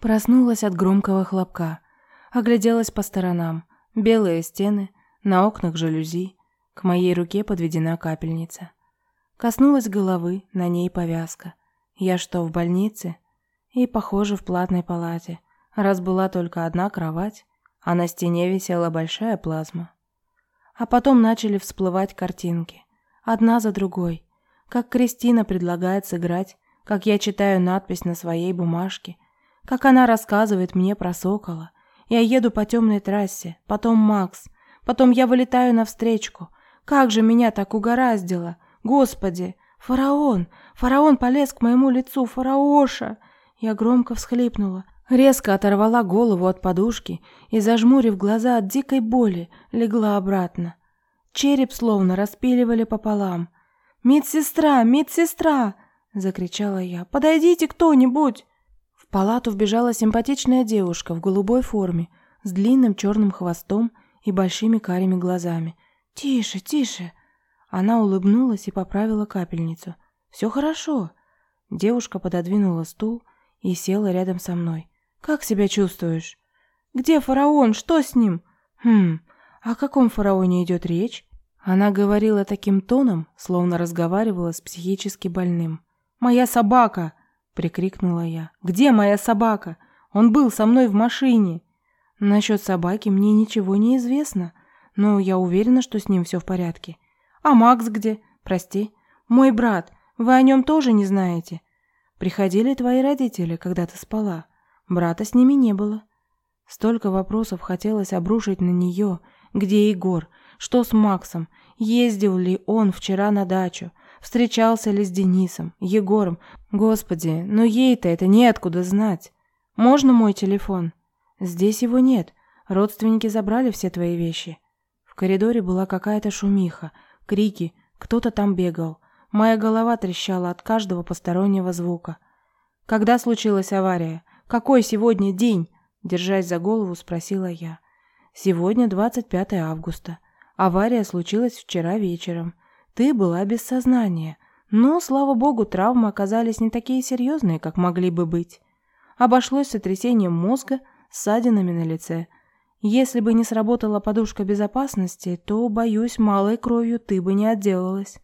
Проснулась от громкого хлопка. Огляделась по сторонам. Белые стены, на окнах жалюзи. К моей руке подведена капельница. Коснулась головы, на ней повязка. Я что, в больнице? И, похоже, в платной палате, раз была только одна кровать, а на стене висела большая плазма. А потом начали всплывать картинки, одна за другой, как Кристина предлагает сыграть, как я читаю надпись на своей бумажке, как она рассказывает мне про сокола. Я еду по темной трассе, потом Макс, потом я вылетаю навстречку. Как же меня так угораздило! Господи! Фараон! Фараон полез к моему лицу! Фараоша! Я громко всхлипнула, резко оторвала голову от подушки и, зажмурив глаза от дикой боли, легла обратно. Череп словно распиливали пополам. «Медсестра! Медсестра!» — закричала я. «Подойдите кто-нибудь!» Палату вбежала симпатичная девушка в голубой форме, с длинным черным хвостом и большими карими глазами. «Тише, тише!» Она улыбнулась и поправила капельницу. «Все хорошо!» Девушка пододвинула стул и села рядом со мной. «Как себя чувствуешь?» «Где фараон? Что с ним?» «Хм, о каком фараоне идет речь?» Она говорила таким тоном, словно разговаривала с психически больным. «Моя собака!» — прикрикнула я. «Где моя собака? Он был со мной в машине!» Насчет собаки мне ничего не известно, но я уверена, что с ним все в порядке. «А Макс где? Прости. Мой брат. Вы о нем тоже не знаете?» «Приходили твои родители, когда ты спала. Брата с ними не было». Столько вопросов хотелось обрушить на нее. Где Егор? Что с Максом? Ездил ли он вчера на дачу? Встречался ли с Денисом, Егором? Господи, но ей-то это неоткуда знать. Можно мой телефон? Здесь его нет. Родственники забрали все твои вещи. В коридоре была какая-то шумиха, крики, кто-то там бегал. Моя голова трещала от каждого постороннего звука. Когда случилась авария? Какой сегодня день? Держась за голову, спросила я. Сегодня 25 августа. Авария случилась вчера вечером. Ты была без сознания. Но, слава богу, травмы оказались не такие серьезные, как могли бы быть. Обошлось сотрясением мозга, ссадинами на лице. Если бы не сработала подушка безопасности, то, боюсь, малой кровью ты бы не отделалась.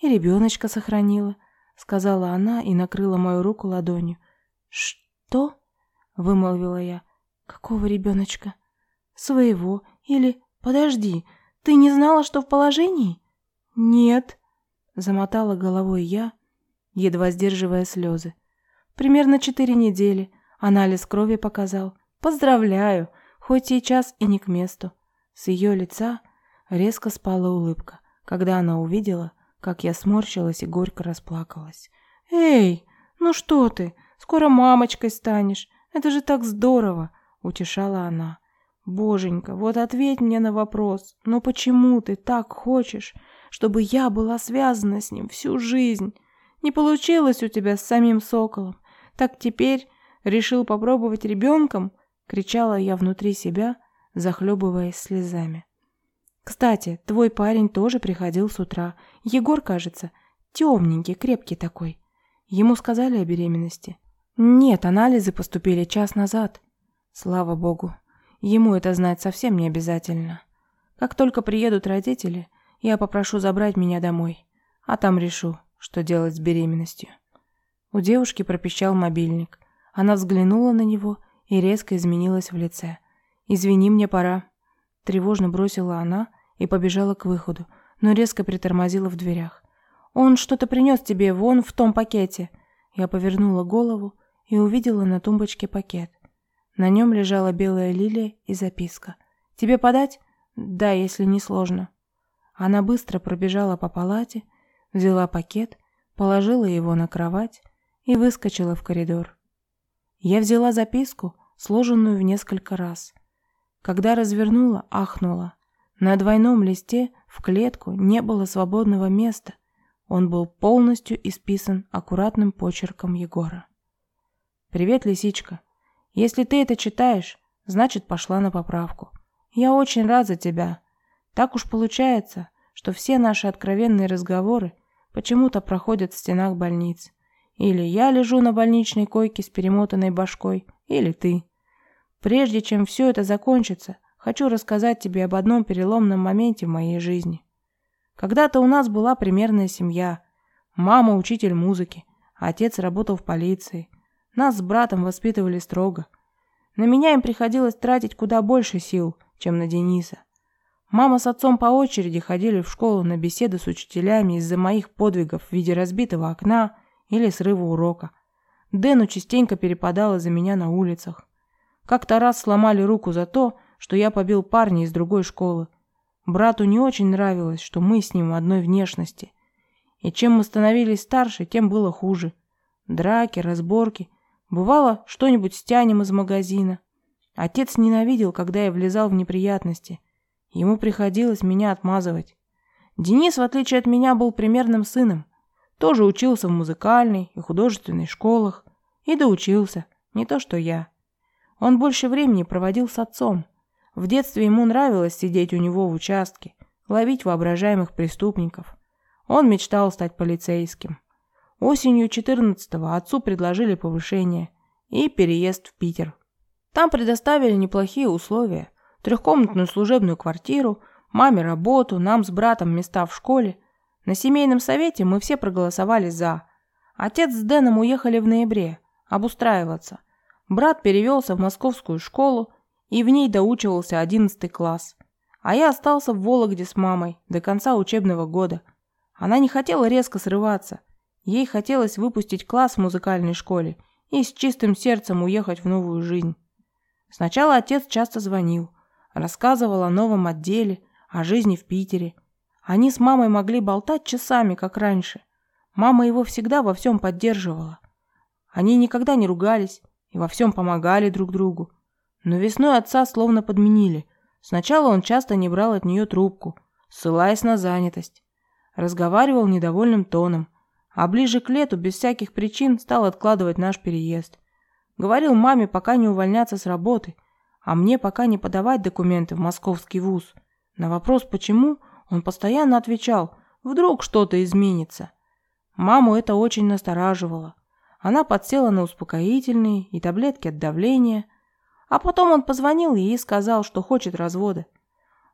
И ребеночка сохранила, сказала она и накрыла мою руку ладонью. Что? вымолвила я. Какого ребеночка? Своего или Подожди, ты не знала, что в положении? Нет, замотала головой я, едва сдерживая слезы. Примерно четыре недели. Анализ крови показал. Поздравляю, хоть сейчас и не к месту. С ее лица резко спала улыбка, когда она увидела, как я сморщилась и горько расплакалась. «Эй, ну что ты? Скоро мамочкой станешь. Это же так здорово!» — утешала она. Боженька, вот ответь мне на вопрос, но почему ты так хочешь, чтобы я была связана с ним всю жизнь? Не получилось у тебя с самим соколом. Так теперь решил попробовать ребенком? Кричала я внутри себя, захлебываясь слезами. Кстати, твой парень тоже приходил с утра. Егор, кажется, темненький, крепкий такой. Ему сказали о беременности? Нет, анализы поступили час назад. Слава богу, Ему это знать совсем не обязательно. Как только приедут родители, я попрошу забрать меня домой, а там решу, что делать с беременностью. У девушки пропищал мобильник. Она взглянула на него и резко изменилась в лице. «Извини, мне пора». Тревожно бросила она и побежала к выходу, но резко притормозила в дверях. «Он что-то принес тебе вон в том пакете». Я повернула голову и увидела на тумбочке пакет. На нем лежала белая лилия и записка. «Тебе подать?» «Да, если не сложно». Она быстро пробежала по палате, взяла пакет, положила его на кровать и выскочила в коридор. Я взяла записку, сложенную в несколько раз. Когда развернула, ахнула. На двойном листе в клетку не было свободного места. Он был полностью исписан аккуратным почерком Егора. «Привет, лисичка. Если ты это читаешь, значит, пошла на поправку. Я очень рад за тебя. Так уж получается, что все наши откровенные разговоры почему-то проходят в стенах больниц. Или я лежу на больничной койке с перемотанной башкой, или ты. Прежде чем все это закончится, хочу рассказать тебе об одном переломном моменте в моей жизни. Когда-то у нас была примерная семья. Мама – учитель музыки, отец работал в полиции. Нас с братом воспитывали строго. На меня им приходилось тратить куда больше сил, чем на Дениса. Мама с отцом по очереди ходили в школу на беседы с учителями из-за моих подвигов в виде разбитого окна или срыва урока. Дэну частенько перепадало за меня на улицах. Как-то раз сломали руку за то, что я побил парня из другой школы. Брату не очень нравилось, что мы с ним одной внешности. И чем мы становились старше, тем было хуже. Драки, разборки. Бывало, что-нибудь стянем из магазина. Отец ненавидел, когда я влезал в неприятности. Ему приходилось меня отмазывать. Денис, в отличие от меня, был примерным сыном. Тоже учился в музыкальной и художественной школах. И доучился. Не то, что я. Он больше времени проводил с отцом. В детстве ему нравилось сидеть у него в участке, ловить воображаемых преступников. Он мечтал стать полицейским. Осенью 14-го отцу предложили повышение и переезд в Питер. Там предоставили неплохие условия. Трехкомнатную служебную квартиру, маме работу, нам с братом места в школе. На семейном совете мы все проголосовали «за». Отец с Дэном уехали в ноябре, обустраиваться. Брат перевелся в московскую школу, и в ней доучивался одиннадцатый класс. А я остался в Вологде с мамой до конца учебного года. Она не хотела резко срываться. Ей хотелось выпустить класс в музыкальной школе и с чистым сердцем уехать в новую жизнь. Сначала отец часто звонил, рассказывал о новом отделе, о жизни в Питере. Они с мамой могли болтать часами, как раньше. Мама его всегда во всем поддерживала. Они никогда не ругались и во всем помогали друг другу. Но весной отца словно подменили. Сначала он часто не брал от нее трубку, ссылаясь на занятость. Разговаривал недовольным тоном, а ближе к лету без всяких причин стал откладывать наш переезд. Говорил маме пока не увольняться с работы, а мне пока не подавать документы в московский вуз. На вопрос «почему?» он постоянно отвечал «вдруг что-то изменится». Маму это очень настораживало. Она подсела на успокоительные и таблетки от давления, а потом он позвонил ей и сказал, что хочет развода.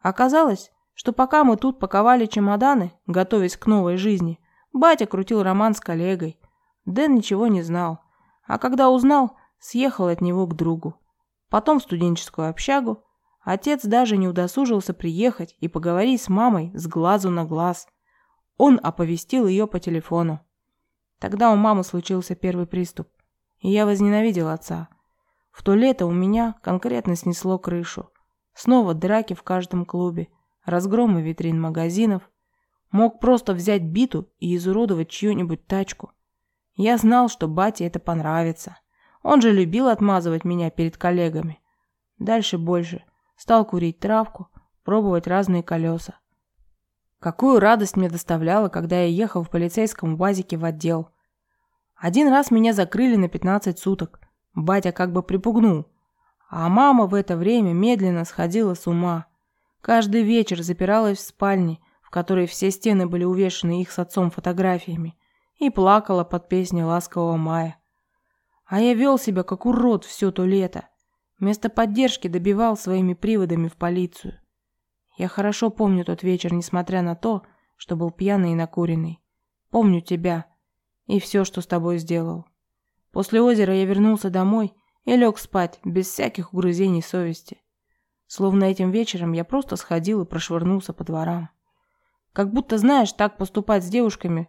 Оказалось, что пока мы тут паковали чемоданы, готовясь к новой жизни, батя крутил роман с коллегой. Дэн ничего не знал, а когда узнал, съехал от него к другу. Потом в студенческую общагу. Отец даже не удосужился приехать и поговорить с мамой с глазу на глаз. Он оповестил ее по телефону. Тогда у мамы случился первый приступ, и я возненавидел отца. В то лето у меня конкретно снесло крышу. Снова драки в каждом клубе, разгромы витрин магазинов. Мог просто взять биту и изуродовать чью-нибудь тачку. Я знал, что бате это понравится. Он же любил отмазывать меня перед коллегами. Дальше больше. Стал курить травку, пробовать разные колеса. Какую радость мне доставляло, когда я ехал в полицейском УАЗике в отдел. Один раз меня закрыли на 15 суток. Батя как бы припугнул. А мама в это время медленно сходила с ума. Каждый вечер запиралась в спальне, в которой все стены были увешаны их с отцом фотографиями, и плакала под песни ласкового мая. А я вел себя как урод все то лето. Вместо поддержки добивал своими приводами в полицию. Я хорошо помню тот вечер, несмотря на то, что был пьяный и накуренный. Помню тебя и все, что с тобой сделал. После озера я вернулся домой и лег спать, без всяких угрызений совести. Словно этим вечером я просто сходил и прошвырнулся по дворам. Как будто, знаешь, так поступать с девушками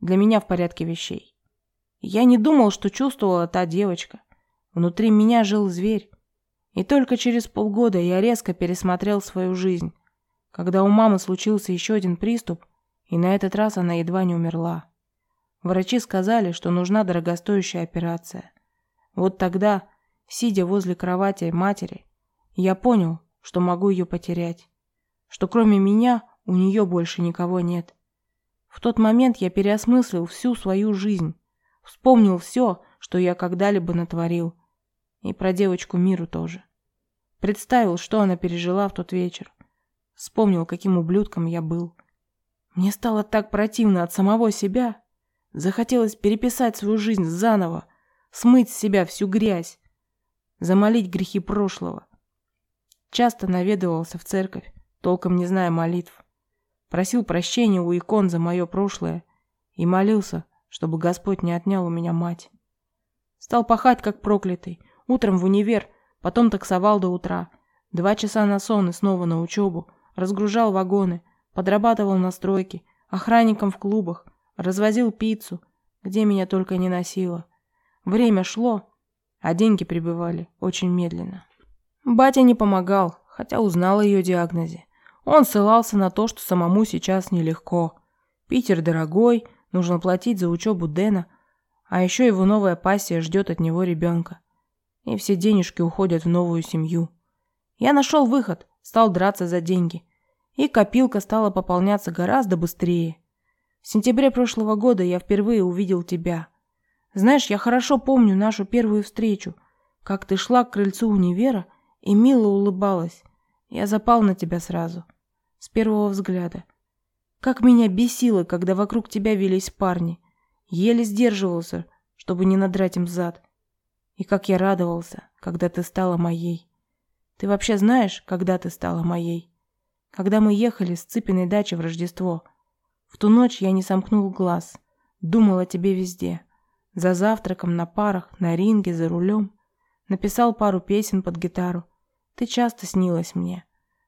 для меня в порядке вещей. Я не думал, что чувствовала та девочка. Внутри меня жил зверь. И только через полгода я резко пересмотрел свою жизнь, когда у мамы случился еще один приступ, и на этот раз она едва не умерла. Врачи сказали, что нужна дорогостоящая операция. Вот тогда, сидя возле кровати матери, я понял, что могу ее потерять. Что кроме меня у нее больше никого нет. В тот момент я переосмыслил всю свою жизнь. Вспомнил все, что я когда-либо натворил. И про девочку Миру тоже. Представил, что она пережила в тот вечер. Вспомнил, каким ублюдком я был. Мне стало так противно от самого себя. Захотелось переписать свою жизнь заново, смыть с себя всю грязь, замолить грехи прошлого. Часто наведывался в церковь, толком не зная молитв. Просил прощения у икон за мое прошлое и молился, чтобы Господь не отнял у меня мать. Стал пахать, как проклятый. Утром в универ, потом таксовал до утра. Два часа на сон и снова на учебу. Разгружал вагоны, подрабатывал на стройке, охранником в клубах, развозил пиццу, где меня только не носило. Время шло, а деньги прибывали очень медленно. Батя не помогал, хотя узнал о ее диагнозе. Он ссылался на то, что самому сейчас нелегко. Питер дорогой, нужно платить за учебу Дэна, а еще его новая пассия ждет от него ребенка. И все денежки уходят в новую семью. Я нашел выход, стал драться за деньги. И копилка стала пополняться гораздо быстрее. В сентябре прошлого года я впервые увидел тебя. Знаешь, я хорошо помню нашу первую встречу, как ты шла к крыльцу универа и мило улыбалась. Я запал на тебя сразу, с первого взгляда. Как меня бесило, когда вокруг тебя велись парни. Еле сдерживался, чтобы не надрать им зад. И как я радовался, когда ты стала моей. Ты вообще знаешь, когда ты стала моей? Когда мы ехали с Цыпиной дачи в Рождество – в ту ночь я не сомкнул глаз, думал о тебе везде. За завтраком, на парах, на ринге, за рулем. Написал пару песен под гитару. Ты часто снилась мне.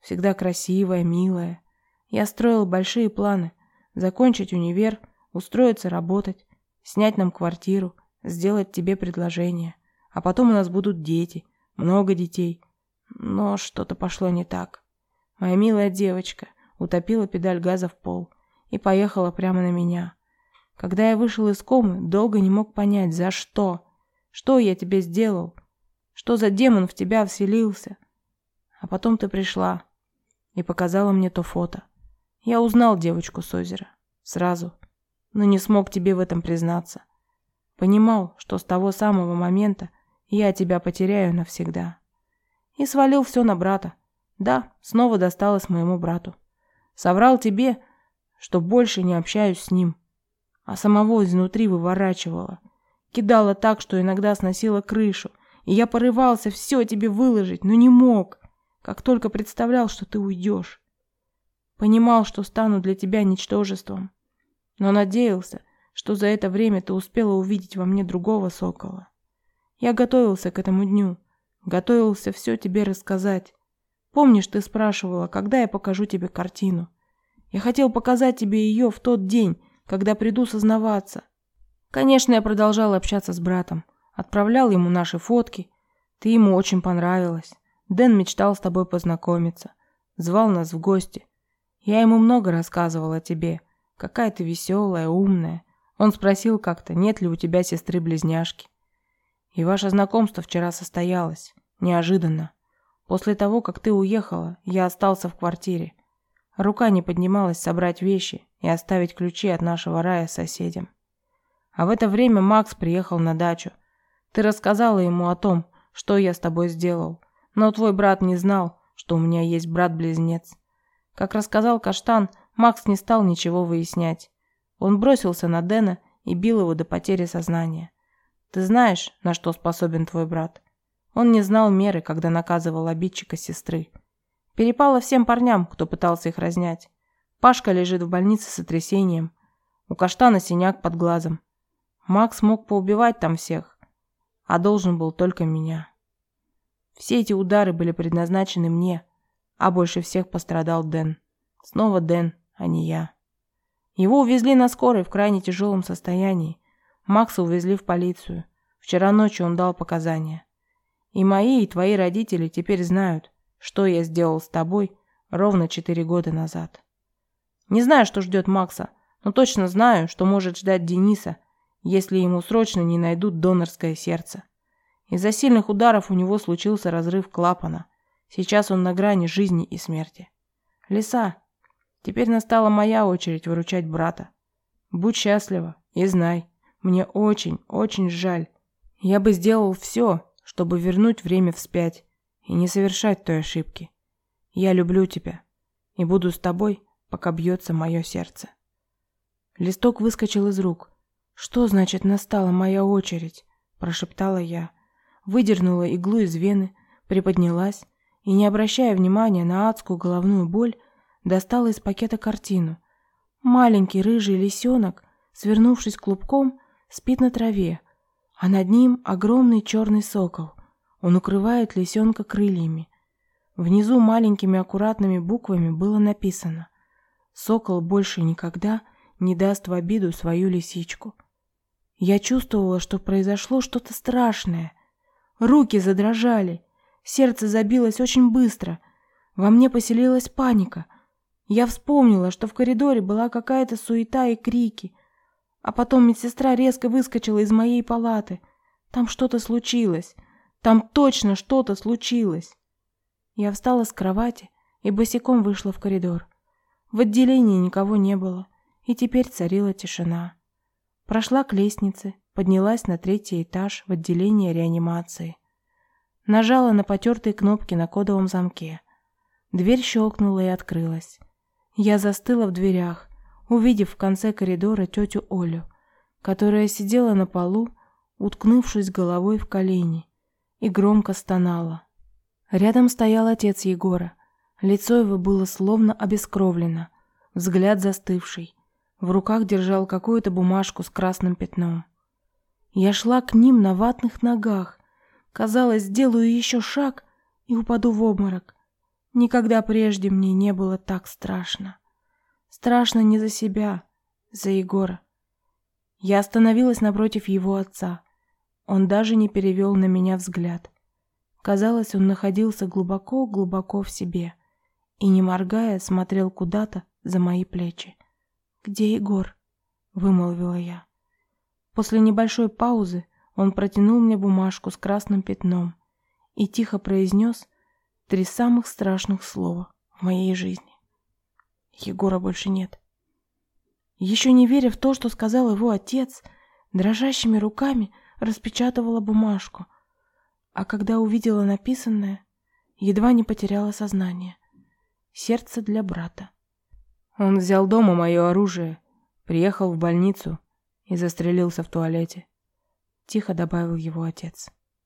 Всегда красивая, милая. Я строил большие планы. Закончить универ, устроиться работать, снять нам квартиру, сделать тебе предложение. А потом у нас будут дети, много детей. Но что-то пошло не так. Моя милая девочка утопила педаль газа в пол и поехала прямо на меня. Когда я вышел из комы, долго не мог понять, за что. Что я тебе сделал? Что за демон в тебя вселился? А потом ты пришла и показала мне то фото. Я узнал девочку с озера. Сразу. Но не смог тебе в этом признаться. Понимал, что с того самого момента я тебя потеряю навсегда. И свалил все на брата. Да, снова досталось моему брату. Соврал тебе, что больше не общаюсь с ним, а самого изнутри выворачивала. Кидала так, что иногда сносила крышу, и я порывался все тебе выложить, но не мог, как только представлял, что ты уйдешь. Понимал, что стану для тебя ничтожеством, но надеялся, что за это время ты успела увидеть во мне другого сокола. Я готовился к этому дню, готовился все тебе рассказать. Помнишь, ты спрашивала, когда я покажу тебе картину? Я хотел показать тебе ее в тот день, когда приду сознаваться. Конечно, я продолжал общаться с братом. Отправлял ему наши фотки. Ты ему очень понравилась. Дэн мечтал с тобой познакомиться. Звал нас в гости. Я ему много рассказывал о тебе. Какая ты веселая, умная. Он спросил как-то, нет ли у тебя сестры-близняшки. И ваше знакомство вчера состоялось. Неожиданно. После того, как ты уехала, я остался в квартире. Рука не поднималась собрать вещи и оставить ключи от нашего рая соседям. А в это время Макс приехал на дачу. Ты рассказала ему о том, что я с тобой сделал, но твой брат не знал, что у меня есть брат-близнец. Как рассказал Каштан, Макс не стал ничего выяснять. Он бросился на Дэна и бил его до потери сознания. Ты знаешь, на что способен твой брат? Он не знал меры, когда наказывал обидчика сестры. Перепало всем парням, кто пытался их разнять. Пашка лежит в больнице с сотрясением. У каштана синяк под глазом. Макс мог поубивать там всех, а должен был только меня. Все эти удары были предназначены мне, а больше всех пострадал Дэн. Снова Дэн, а не я. Его увезли на скорой в крайне тяжелом состоянии. Макса увезли в полицию. Вчера ночью он дал показания. И мои, и твои родители теперь знают, что я сделал с тобой ровно четыре года назад. Не знаю, что ждет Макса, но точно знаю, что может ждать Дениса, если ему срочно не найдут донорское сердце. Из-за сильных ударов у него случился разрыв клапана. Сейчас он на грани жизни и смерти. Лиса, теперь настала моя очередь выручать брата. Будь счастлива и знай, мне очень, очень жаль. Я бы сделал все, чтобы вернуть время вспять и не совершать той ошибки. Я люблю тебя и буду с тобой, пока бьется мое сердце. Листок выскочил из рук. «Что значит настала моя очередь?» – прошептала я. Выдернула иглу из вены, приподнялась и, не обращая внимания на адскую головную боль, достала из пакета картину. Маленький рыжий лисенок, свернувшись клубком, спит на траве, а над ним огромный черный сокол. Он укрывает лисенка крыльями. Внизу маленькими аккуратными буквами было написано «Сокол больше никогда не даст в обиду свою лисичку». Я чувствовала, что произошло что-то страшное. Руки задрожали, сердце забилось очень быстро. Во мне поселилась паника. Я вспомнила, что в коридоре была какая-то суета и крики. А потом медсестра резко выскочила из моей палаты. Там что-то случилось. Там точно что-то случилось. Я встала с кровати и босиком вышла в коридор. В отделении никого не было, и теперь царила тишина. Прошла к лестнице, поднялась на третий этаж в отделение реанимации. Нажала на потертые кнопки на кодовом замке. Дверь щелкнула и открылась. Я застыла в дверях, увидев в конце коридора тетю Олю, которая сидела на полу, уткнувшись головой в колени, и громко стонала. Рядом стоял отец Егора. Лицо его было словно обескровлено, взгляд застывший. В руках держал какую-то бумажку с красным пятном. Я шла к ним на ватных ногах. Казалось, сделаю еще шаг и упаду в обморок. Никогда прежде мне не было так страшно. Страшно не за себя, за Егора. Я остановилась напротив его отца. Он даже не перевел на меня взгляд. Казалось, он находился глубоко-глубоко в себе и, не моргая, смотрел куда-то за мои плечи. «Где Егор?» — вымолвила я. После небольшой паузы он протянул мне бумажку с красным пятном и тихо произнес три самых страшных слова в моей жизни. Егора больше нет. Еще не веря в то, что сказал его отец, дрожащими руками распечатывала бумажку, а когда увидела написанное, едва не потеряла сознание. Сердце для брата. Он взял дома мое оружие, приехал в больницу и застрелился в туалете. Тихо добавил его отец.